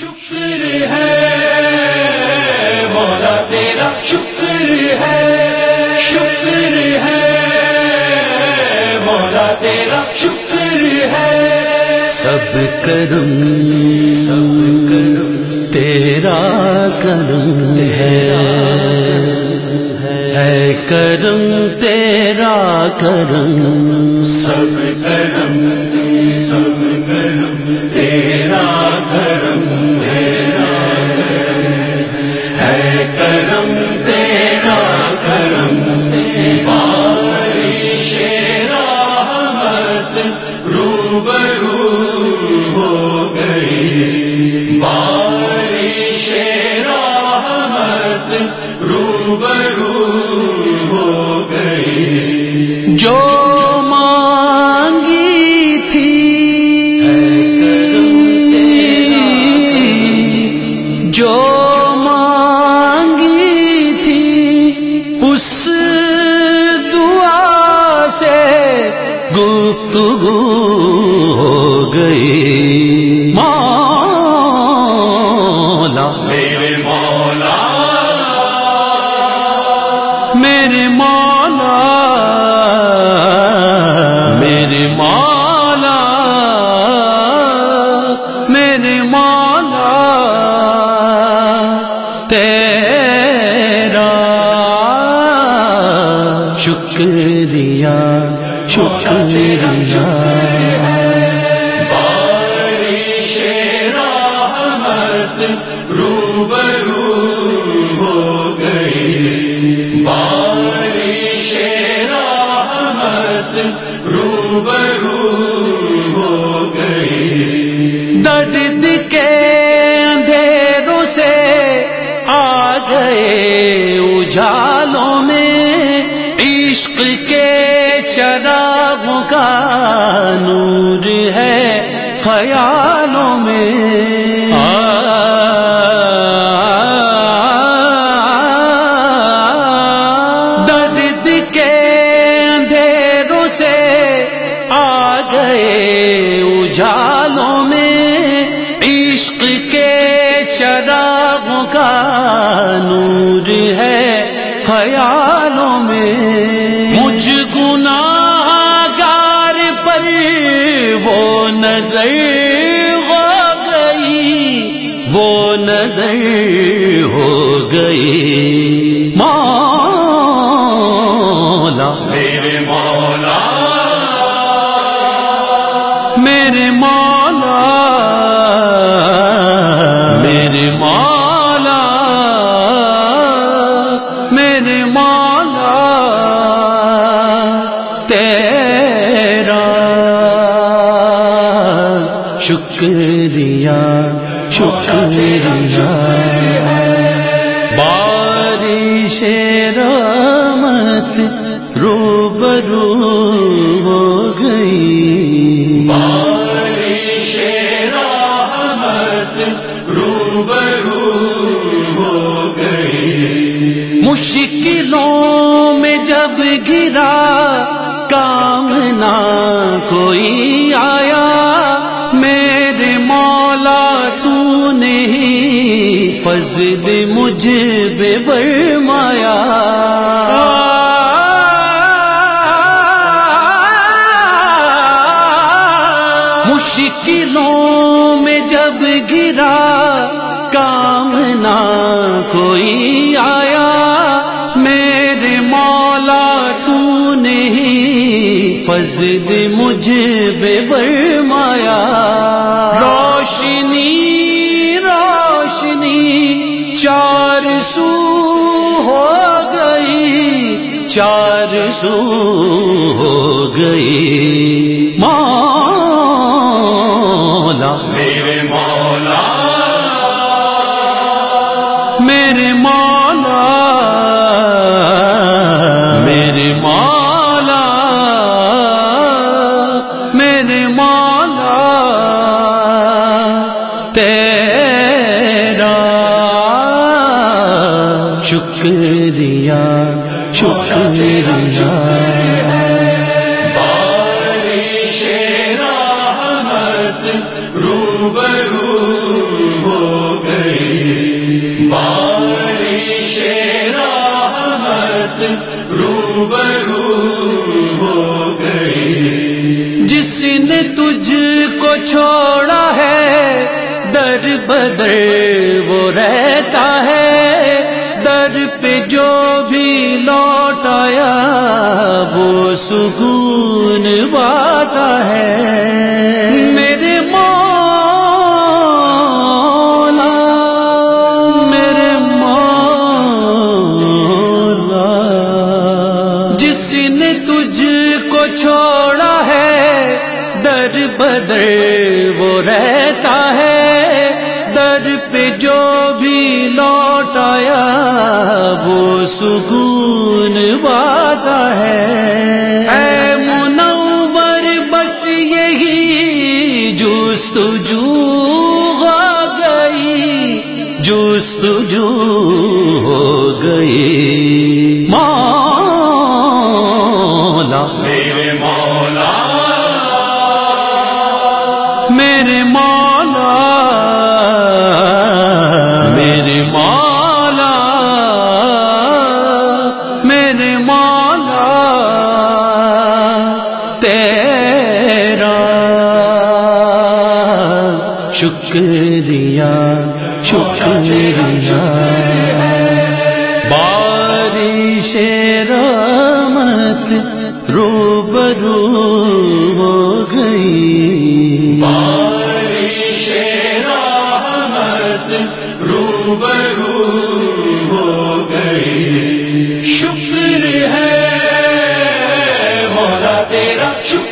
شکر ہے مولا تیرا شکر ہے۔ شکر ہے مولا تیرا شکر ہے۔ سب کرم سب کرم تیرا کرم ہے۔ ہے کرم تیرا کرم۔ سب کرم سب کرم تیرا روبرو ہو گئی۔ بارش رحمت روبرو ہو گئی۔ جو گفتگو ہو گئی۔ مولا۔ میرے مولا۔ میرے مولا۔ میرے مولا۔ میرے مولا۔ تیرا شکریہ۔ بارش رحمت روبرو ہو گئی بارش رحمت روبرو ہو گئی درد کے اندھیروں سے آ گئے اجالوں میں خیالوں میں۔ درد کے اندھیروں سے آ گئے اجالوں نظر ہو گئی۔ مولا۔ میرے مولا۔ میرے مولا۔ میرے مولا۔ میرے مولا۔ تیرا شکریہ۔ شکریہ بارش رحمت روبرو ہو گئی۔ بارش رحمت روبرو ہو گئی۔ مشکلوں میں جب گرا، کام نہ کوئی فضل مجھ بے فرمایا۔ مشکلوں میں جب گرا، کام نہ کوئی آیا۔ میرے مولا تو نے ہی فضل مجھ بے فرمایا۔ روشنی سو ہو گئی مولا۔ میرے مولا۔ میرے مولا۔ میرے مولا۔ میرے مولا۔ تیرا شکریہ۔ ہو گئی۔ جس نے تجھ کو چھوڑا ہے، در بدر وہ رہتا ہے۔ در پہ جو بھی لوٹ آیا، وہ سکون پاتا ہے۔ سکون باتا ہے۔ اے منور بس یہی جست ہو گئی جستجو ہو گئی۔ شکریہ شکریہ۔ بارش رحمت روبرو ہو گئی۔ بارش رحمت روبرو ہو گئی۔ شکر ہے، مولا تیرا، شکر